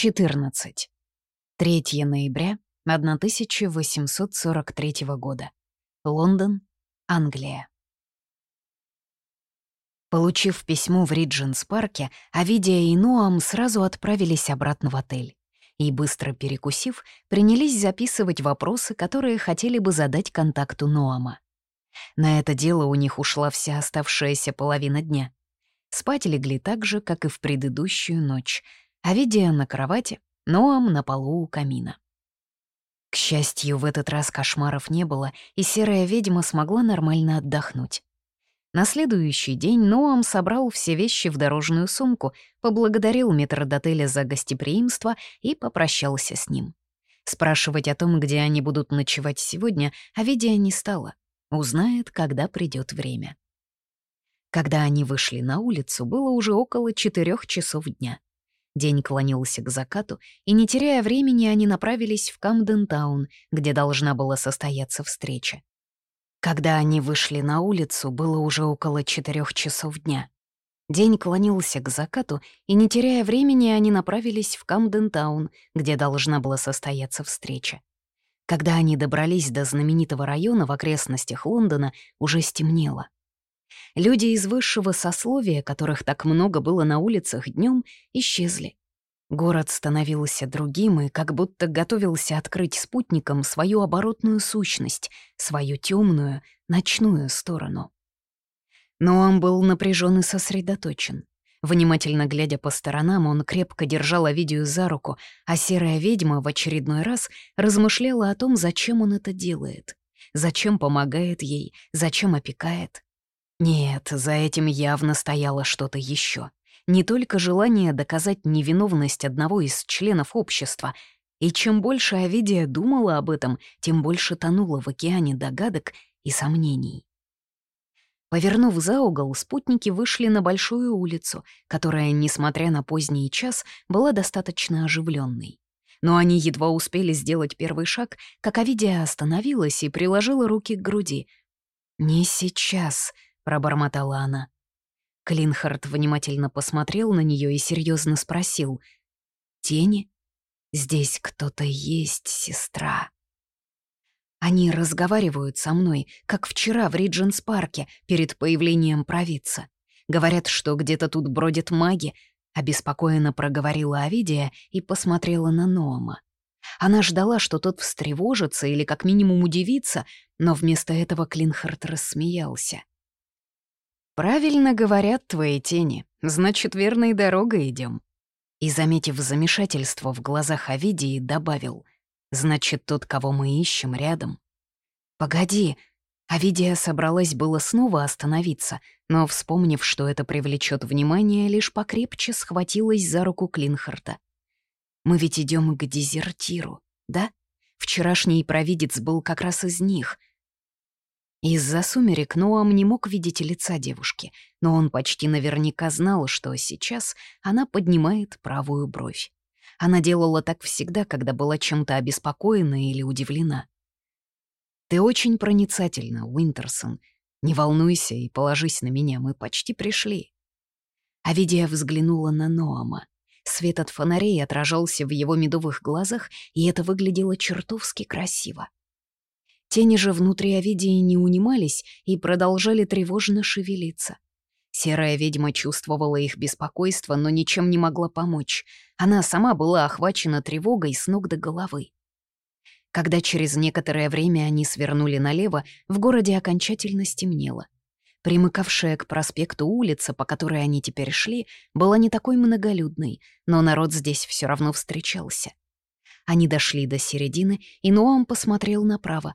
14. 3 ноября 1843 года. Лондон, Англия. Получив письмо в Ридженс-парке, Авидия и Ноам сразу отправились обратно в отель и, быстро перекусив, принялись записывать вопросы, которые хотели бы задать контакту Ноама. На это дело у них ушла вся оставшаяся половина дня. Спать легли так же, как и в предыдущую ночь — Авидия на кровати, Ноам на полу у камина. К счастью, в этот раз кошмаров не было, и серая ведьма смогла нормально отдохнуть. На следующий день Ноам собрал все вещи в дорожную сумку, поблагодарил метрдотеля за гостеприимство и попрощался с ним. Спрашивать о том, где они будут ночевать сегодня, Авидия не стала. Узнает, когда придет время. Когда они вышли на улицу, было уже около четырех часов дня. День клонился к закату, и, не теряя времени, они направились в Камден-таун, где должна была состояться встреча. Когда они вышли на улицу, было уже около четырех часов дня. День клонился к закату, и, не теряя времени, они направились в Камден-таун, где должна была состояться встреча. Когда они добрались до знаменитого района в окрестностях Лондона, уже стемнело. Люди из высшего сословия, которых так много было на улицах днем, исчезли. Город становился другим и как будто готовился открыть спутникам свою оборотную сущность, свою темную, ночную сторону. Но он был напряжен и сосредоточен. Внимательно глядя по сторонам, он крепко держал Овидию за руку, а серая ведьма в очередной раз размышляла о том, зачем он это делает, зачем помогает ей, зачем опекает. Нет, за этим явно стояло что-то еще. Не только желание доказать невиновность одного из членов общества. И чем больше Овидия думала об этом, тем больше тонула в океане догадок и сомнений. Повернув за угол, спутники вышли на большую улицу, которая, несмотря на поздний час, была достаточно оживленной. Но они едва успели сделать первый шаг, как Овидия остановилась и приложила руки к груди. «Не сейчас», пробормотала она. Клинхард внимательно посмотрел на нее и серьезно спросил. «Тени? Здесь кто-то есть, сестра». Они разговаривают со мной, как вчера в Ридженс-парке перед появлением провидца. Говорят, что где-то тут бродят маги, обеспокоенно проговорила Авидия и посмотрела на Ноама. Она ждала, что тот встревожится или как минимум удивится, но вместо этого Клинхард рассмеялся. «Правильно говорят твои тени, значит, верной дорогой идем. И, заметив замешательство в глазах Овидии, добавил, «Значит, тот, кого мы ищем, рядом». «Погоди!» Овидия собралась было снова остановиться, но, вспомнив, что это привлечет внимание, лишь покрепче схватилась за руку Клинхарта. «Мы ведь идем к дезертиру, да? Вчерашний провидец был как раз из них. Из-за сумерек Ноам не мог видеть лица девушки, но он почти наверняка знал, что сейчас она поднимает правую бровь. Она делала так всегда, когда была чем-то обеспокоена или удивлена. «Ты очень проницательна, Уинтерсон. Не волнуйся и положись на меня, мы почти пришли». Авидия взглянула на Ноама. Свет от фонарей отражался в его медовых глазах, и это выглядело чертовски красиво. Тени же внутри Овидии не унимались и продолжали тревожно шевелиться. Серая ведьма чувствовала их беспокойство, но ничем не могла помочь. Она сама была охвачена тревогой с ног до головы. Когда через некоторое время они свернули налево, в городе окончательно стемнело. Примыкавшая к проспекту улица, по которой они теперь шли, была не такой многолюдной, но народ здесь все равно встречался. Они дошли до середины, и Ноам посмотрел направо.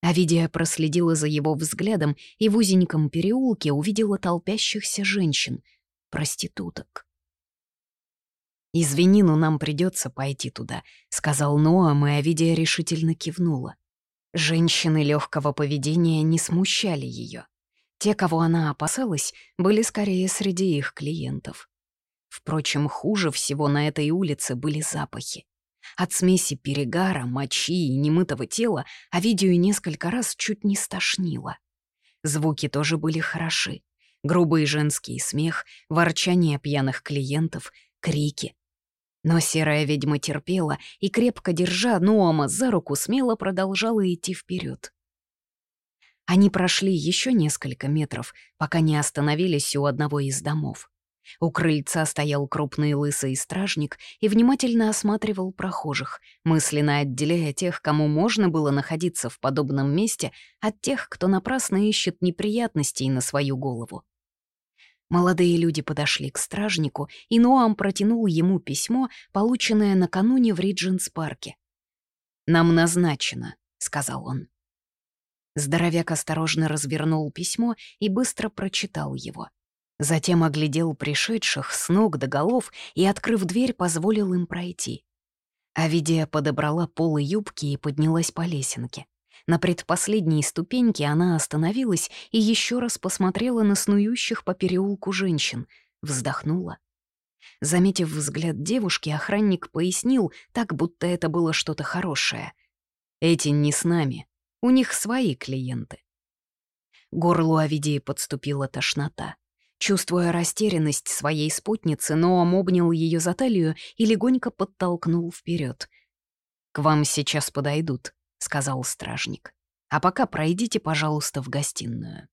Авидия проследила за его взглядом и в узеньком переулке увидела толпящихся женщин, проституток. «Извини, но нам придется пойти туда», — сказал Ноам, и Авидия решительно кивнула. Женщины легкого поведения не смущали ее. Те, кого она опасалась, были скорее среди их клиентов. Впрочем, хуже всего на этой улице были запахи. От смеси перегара, мочи и немытого тела Овидию несколько раз чуть не стошнило. Звуки тоже были хороши. Грубый женский смех, ворчание пьяных клиентов, крики. Но серая ведьма терпела и, крепко держа Нуома за руку, смело продолжала идти вперед. Они прошли еще несколько метров, пока не остановились у одного из домов. У крыльца стоял крупный лысый стражник и внимательно осматривал прохожих, мысленно отделяя тех, кому можно было находиться в подобном месте, от тех, кто напрасно ищет неприятностей на свою голову. Молодые люди подошли к стражнику, и Ноам протянул ему письмо, полученное накануне в Ридженс-парке. «Нам назначено», — сказал он. Здоровяк осторожно развернул письмо и быстро прочитал его. Затем оглядел пришедших с ног до голов и, открыв дверь, позволил им пройти. Авидия подобрала полы юбки и поднялась по лесенке. На предпоследней ступеньке она остановилась и еще раз посмотрела на снующих по переулку женщин, вздохнула. Заметив взгляд девушки, охранник пояснил, так будто это было что-то хорошее. «Эти не с нами. У них свои клиенты». Горлу Авидии подступила тошнота. Чувствуя растерянность своей спутницы, Ноам обнял ее за талию и легонько подтолкнул вперед. «К вам сейчас подойдут», — сказал стражник. «А пока пройдите, пожалуйста, в гостиную».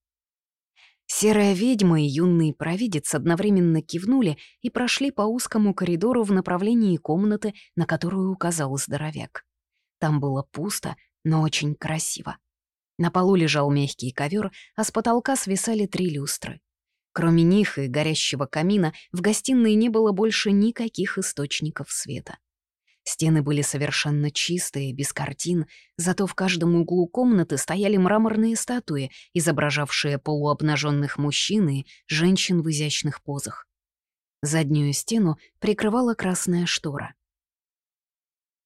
Серая ведьма и юный провидец одновременно кивнули и прошли по узкому коридору в направлении комнаты, на которую указал здоровяк. Там было пусто, но очень красиво. На полу лежал мягкий ковер, а с потолка свисали три люстры. Кроме них и горящего камина в гостиной не было больше никаких источников света. Стены были совершенно чистые, без картин, зато в каждом углу комнаты стояли мраморные статуи, изображавшие полуобнаженных мужчин и женщин в изящных позах. Заднюю стену прикрывала красная штора.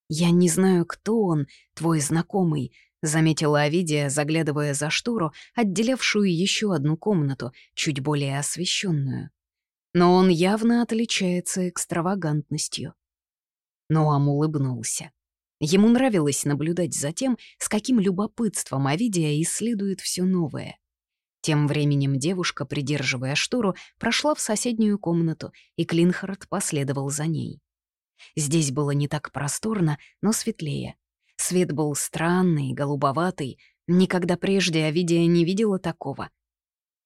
«Я не знаю, кто он, твой знакомый», — заметила Авидия, заглядывая за штору, отделявшую еще одну комнату, чуть более освещенную. Но он явно отличается экстравагантностью. Ноам улыбнулся. Ему нравилось наблюдать за тем, с каким любопытством Авидия исследует все новое. Тем временем девушка, придерживая штору, прошла в соседнюю комнату, и Клинхард последовал за ней. Здесь было не так просторно, но светлее. Свет был странный, голубоватый. Никогда прежде Авидия не видела такого.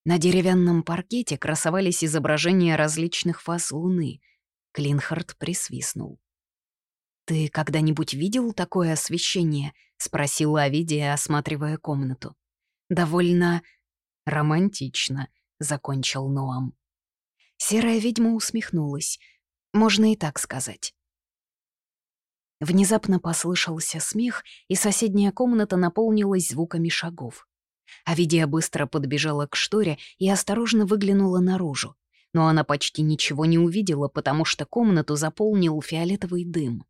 На деревянном паркете красовались изображения различных фаз луны. Клинхард присвистнул. «Ты когда-нибудь видел такое освещение?» — спросила Авидия, осматривая комнату. «Довольно романтично», — закончил Ноам. Серая ведьма усмехнулась. Можно и так сказать. Внезапно послышался смех, и соседняя комната наполнилась звуками шагов. Авидия быстро подбежала к шторе и осторожно выглянула наружу. Но она почти ничего не увидела, потому что комнату заполнил фиолетовый дым.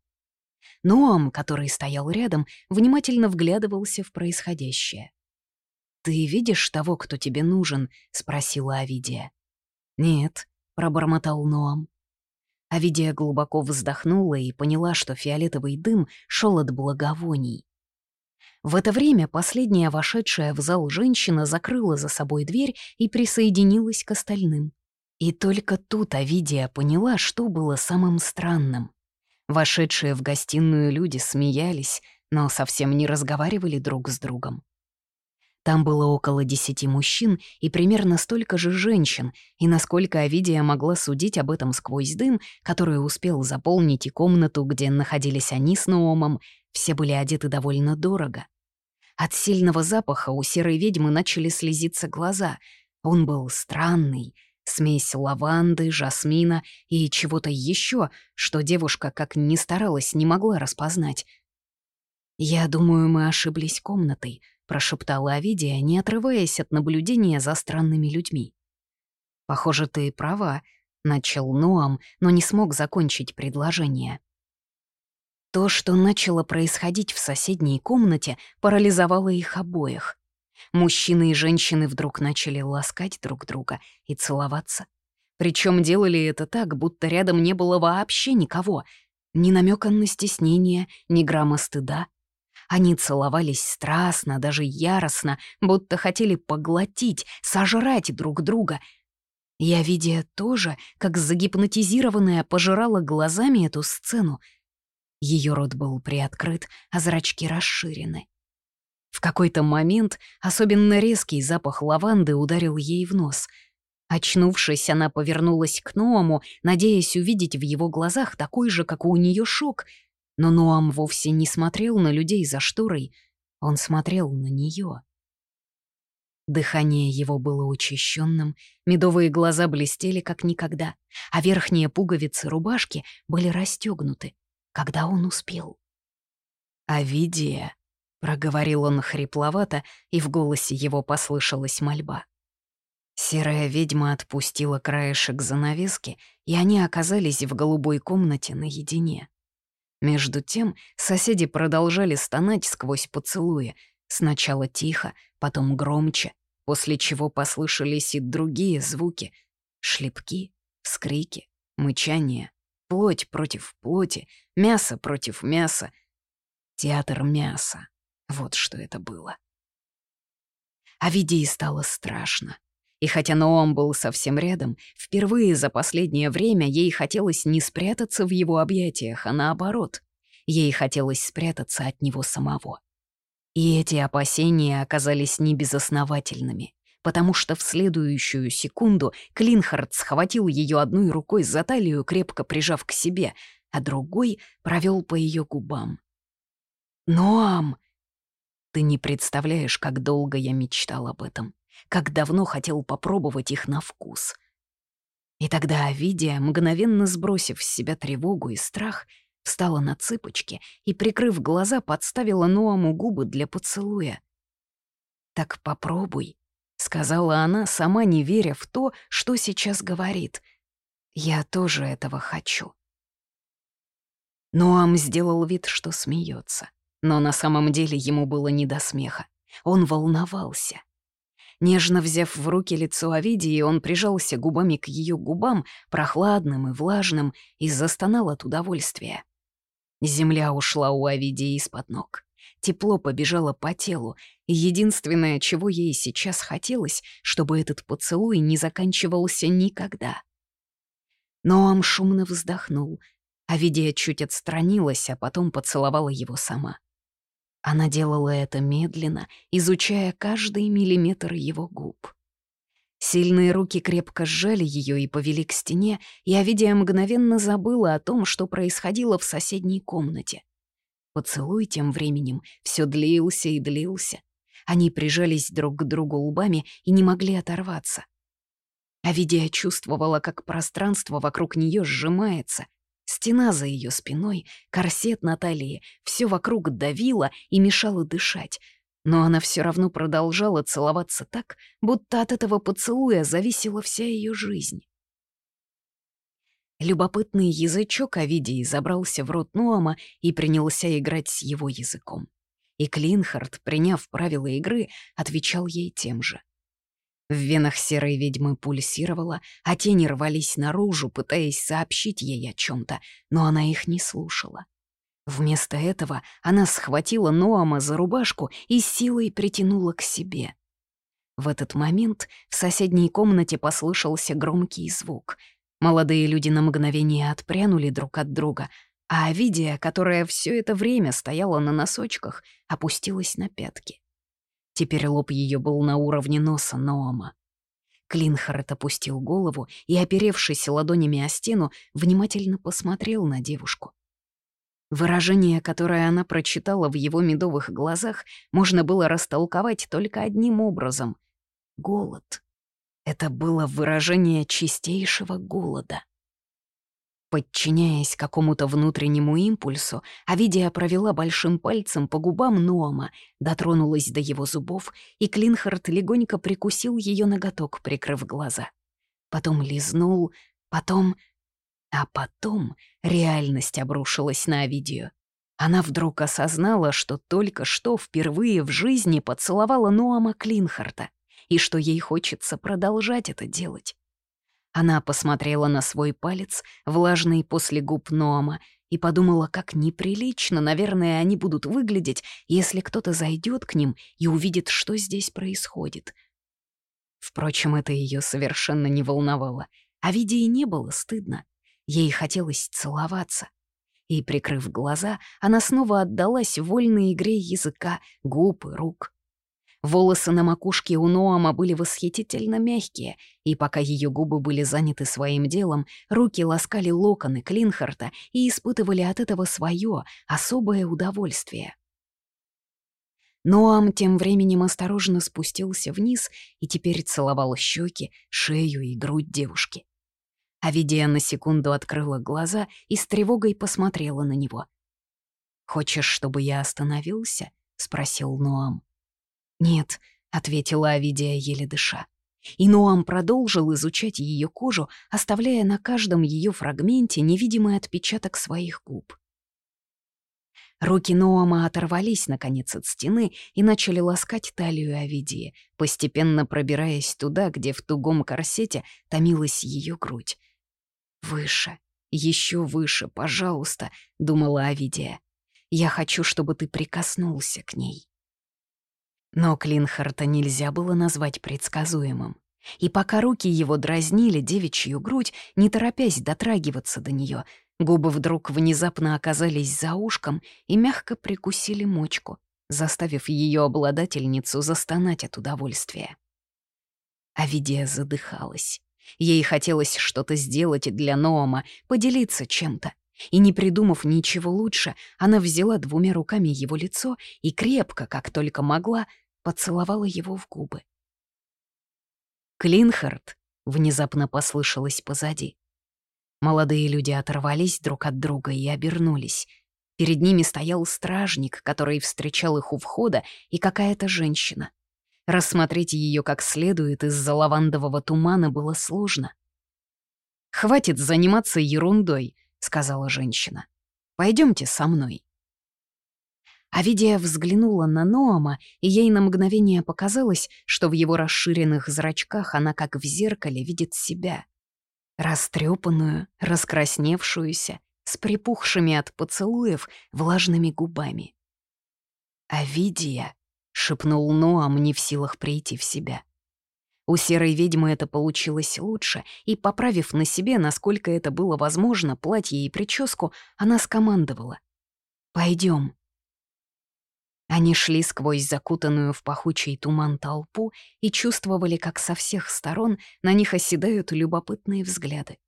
Ноам, который стоял рядом, внимательно вглядывался в происходящее. «Ты видишь того, кто тебе нужен?» — спросила Авидия. «Нет», — пробормотал Ноам. Авидия глубоко вздохнула и поняла, что фиолетовый дым шел от благовоний. В это время последняя вошедшая в зал женщина закрыла за собой дверь и присоединилась к остальным. И только тут Авидия поняла, что было самым странным. Вошедшие в гостиную люди смеялись, но совсем не разговаривали друг с другом. Там было около десяти мужчин и примерно столько же женщин, и насколько Авидия могла судить об этом сквозь дым, который успел заполнить и комнату, где находились они с Ноомом, все были одеты довольно дорого. От сильного запаха у серой ведьмы начали слезиться глаза. Он был странный, смесь лаванды, жасмина и чего-то еще, что девушка, как ни старалась, не могла распознать. «Я думаю, мы ошиблись комнатой», — прошептала Авидия, не отрываясь от наблюдения за странными людьми. «Похоже, ты права», — начал Ноам, но не смог закончить предложение. То, что начало происходить в соседней комнате, парализовало их обоих. Мужчины и женщины вдруг начали ласкать друг друга и целоваться. Причем делали это так, будто рядом не было вообще никого. Ни намека на стеснение, ни грамма стыда. Они целовались страстно, даже яростно, будто хотели поглотить, сожрать друг друга. Я, видя тоже, как загипнотизированная пожирала глазами эту сцену. Ее рот был приоткрыт, а зрачки расширены. В какой-то момент особенно резкий запах лаванды ударил ей в нос. Очнувшись, она повернулась к Ноаму, надеясь увидеть в его глазах такой же, как у нее шок. Но Ноам вовсе не смотрел на людей за шторой, он смотрел на нее. Дыхание его было учащенным, медовые глаза блестели как никогда, а верхние пуговицы рубашки были расстегнуты, когда он успел. «Авидия», — проговорил он хрипловато, и в голосе его послышалась мольба. Серая ведьма отпустила краешек занавески, и они оказались в голубой комнате наедине. Между тем соседи продолжали стонать сквозь поцелуи, Сначала тихо, потом громче, после чего послышались и другие звуки — шлепки, вскрики, мычание, плоть против плоти, мясо против мяса. Театр мяса. Вот что это было. А Видии стало страшно. И хотя Ноам был совсем рядом, впервые за последнее время ей хотелось не спрятаться в его объятиях, а наоборот. Ей хотелось спрятаться от него самого. И эти опасения оказались небезосновательными, потому что в следующую секунду Клинхард схватил ее одной рукой за талию, крепко прижав к себе, а другой провел по ее губам. «Ноам!» Ты не представляешь, как долго я мечтал об этом, как давно хотел попробовать их на вкус. И тогда Авидия, мгновенно сбросив с себя тревогу и страх, — встала на цыпочки и, прикрыв глаза, подставила Ноаму губы для поцелуя. «Так попробуй», — сказала она, сама не веря в то, что сейчас говорит. «Я тоже этого хочу». Ноам сделал вид, что смеется, но на самом деле ему было не до смеха. Он волновался. Нежно взяв в руки лицо Овидии, он прижался губами к ее губам, прохладным и влажным, и застонал от удовольствия. Земля ушла у Авидии из-под ног. Тепло побежало по телу, и единственное, чего ей сейчас хотелось, чтобы этот поцелуй не заканчивался никогда. Ноам шумно вздохнул. Авидия чуть отстранилась, а потом поцеловала его сама. Она делала это медленно, изучая каждый миллиметр его губ. Сильные руки крепко сжали ее и повели к стене, и Авидия мгновенно забыла о том, что происходило в соседней комнате. Поцелуй тем временем все длился и длился. Они прижались друг к другу лбами и не могли оторваться. Авидия чувствовала, как пространство вокруг нее сжимается. Стена за ее спиной, корсет на талии, все вокруг давило и мешало дышать, но она все равно продолжала целоваться так, будто от этого поцелуя зависела вся ее жизнь. Любопытный язычок Овидии забрался в рот Ноама и принялся играть с его языком. И Клинхард, приняв правила игры, отвечал ей тем же. В венах серой ведьмы пульсировала, а тени рвались наружу, пытаясь сообщить ей о чем то но она их не слушала. Вместо этого она схватила Ноама за рубашку и силой притянула к себе. В этот момент в соседней комнате послышался громкий звук. Молодые люди на мгновение отпрянули друг от друга, а Авидия, которая все это время стояла на носочках, опустилась на пятки. Теперь лоб ее был на уровне носа Ноама. Клинхард опустил голову и, оперевшись ладонями о стену, внимательно посмотрел на девушку. Выражение, которое она прочитала в его медовых глазах, можно было растолковать только одним образом — голод. Это было выражение чистейшего голода. Подчиняясь какому-то внутреннему импульсу, Авидия провела большим пальцем по губам Ноама, дотронулась до его зубов, и Клинхард легонько прикусил ее ноготок, прикрыв глаза. Потом лизнул, потом а потом реальность обрушилась на Авидию. Она вдруг осознала, что только что впервые в жизни поцеловала Ноама Клинхарта и что ей хочется продолжать это делать. Она посмотрела на свой палец, влажный после губ Ноама, и подумала, как неприлично, наверное, они будут выглядеть, если кто-то зайдет к ним и увидит, что здесь происходит. Впрочем, это ее совершенно не волновало. А виде не было стыдно. Ей хотелось целоваться. И, прикрыв глаза, она снова отдалась вольной игре языка, губ и рук. Волосы на макушке у Ноама были восхитительно мягкие, и пока ее губы были заняты своим делом, руки ласкали локоны Клинхарта и испытывали от этого свое особое удовольствие. Ноам тем временем осторожно спустился вниз и теперь целовал щеки, шею и грудь девушки. Авидия на секунду открыла глаза и с тревогой посмотрела на него. «Хочешь, чтобы я остановился?» — спросил Ноам. «Нет», — ответила Авидия, еле дыша. И Ноам продолжил изучать ее кожу, оставляя на каждом ее фрагменте невидимый отпечаток своих губ. Руки Ноама оторвались, наконец, от стены и начали ласкать талию Авидии, постепенно пробираясь туда, где в тугом корсете томилась ее грудь. «Выше, еще выше, пожалуйста», — думала Авидия. «Я хочу, чтобы ты прикоснулся к ней». Но Клинхарта нельзя было назвать предсказуемым. И пока руки его дразнили девичью грудь, не торопясь дотрагиваться до нее, губы вдруг внезапно оказались за ушком и мягко прикусили мочку, заставив ее обладательницу застонать от удовольствия. Авидия задыхалась. Ей хотелось что-то сделать для Ноама, поделиться чем-то. И не придумав ничего лучше, она взяла двумя руками его лицо и крепко, как только могла, поцеловала его в губы. «Клинхард!» — внезапно послышалось позади. Молодые люди оторвались друг от друга и обернулись. Перед ними стоял стражник, который встречал их у входа, и какая-то женщина. Рассмотреть ее как следует из-за лавандового тумана было сложно. «Хватит заниматься ерундой», — сказала женщина. Пойдемте со мной». Авидия взглянула на Ноама, и ей на мгновение показалось, что в его расширенных зрачках она как в зеркале видит себя. Растрепанную, раскрасневшуюся, с припухшими от поцелуев влажными губами. «Авидия», — шепнул Ноам, не в силах прийти в себя. У серой ведьмы это получилось лучше, и, поправив на себе, насколько это было возможно, платье и прическу, она скомандовала. «Пойдем». Они шли сквозь закутанную в пахучий туман толпу и чувствовали, как со всех сторон на них оседают любопытные взгляды.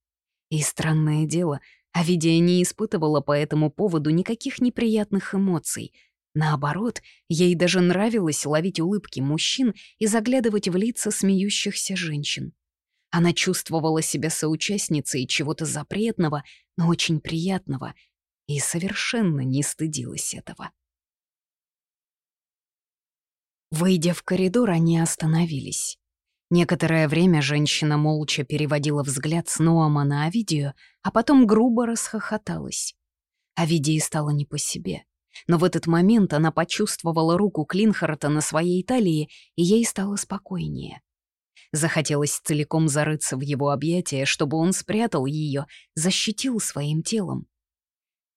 И странное дело, Авидия не испытывала по этому поводу никаких неприятных эмоций. Наоборот, ей даже нравилось ловить улыбки мужчин и заглядывать в лица смеющихся женщин. Она чувствовала себя соучастницей чего-то запретного, но очень приятного, и совершенно не стыдилась этого. Выйдя в коридор, они остановились. Некоторое время женщина молча переводила взгляд с Ноама на Авидию, а потом грубо расхохоталась. Авидии стало не по себе. Но в этот момент она почувствовала руку Клинхарта на своей талии, и ей стало спокойнее. Захотелось целиком зарыться в его объятия, чтобы он спрятал ее, защитил своим телом.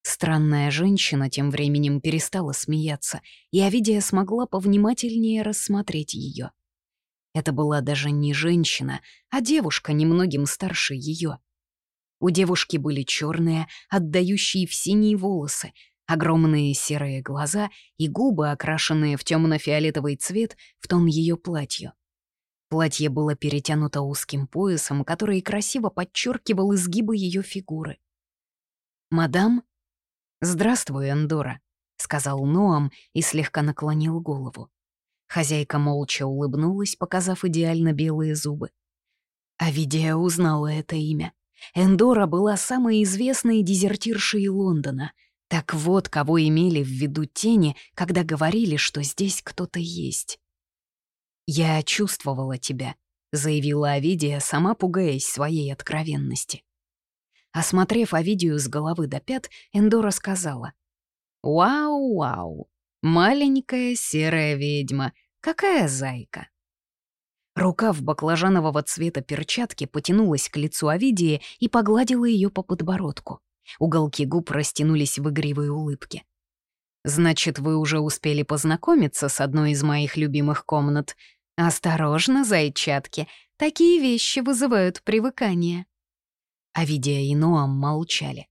Странная женщина тем временем перестала смеяться, и Авидия смогла повнимательнее рассмотреть ее. Это была даже не женщина, а девушка немногим старше ее. У девушки были черные, отдающие в синие волосы, огромные серые глаза и губы, окрашенные в темно-фиолетовый цвет в тон ее платью. Платье было перетянуто узким поясом, который красиво подчеркивал изгибы ее фигуры. «Мадам?» «Здравствуй, Эндора», — сказал Ноам и слегка наклонил голову. Хозяйка молча улыбнулась, показав идеально белые зубы. Авидия узнала это имя. Эндора была самой известной дезертиршей Лондона. Так вот, кого имели в виду тени, когда говорили, что здесь кто-то есть. «Я чувствовала тебя», — заявила Авидия, сама пугаясь своей откровенности. Осмотрев Овидию с головы до пят, Эндора сказала. «Вау-вау, маленькая серая ведьма, какая зайка!» Рука в баклажанового цвета перчатки потянулась к лицу Овидии и погладила ее по подбородку. Уголки губ растянулись в игривой улыбке. «Значит, вы уже успели познакомиться с одной из моих любимых комнат. «Осторожно, зайчатки, такие вещи вызывают привыкание». Авидия и Ноам молчали.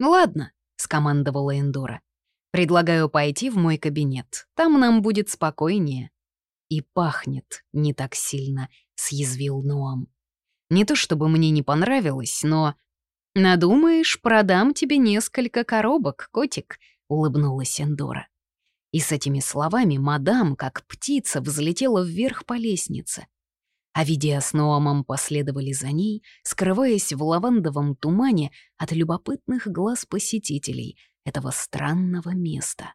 «Ладно», — скомандовала Эндора. «Предлагаю пойти в мой кабинет, там нам будет спокойнее». «И пахнет не так сильно», — съязвил Ноам. «Не то чтобы мне не понравилось, но...» «Надумаешь, продам тебе несколько коробок, котик», — улыбнулась Эндора. И с этими словами мадам, как птица, взлетела вверх по лестнице. А Видия с Ноамом последовали за ней, скрываясь в лавандовом тумане от любопытных глаз посетителей этого странного места.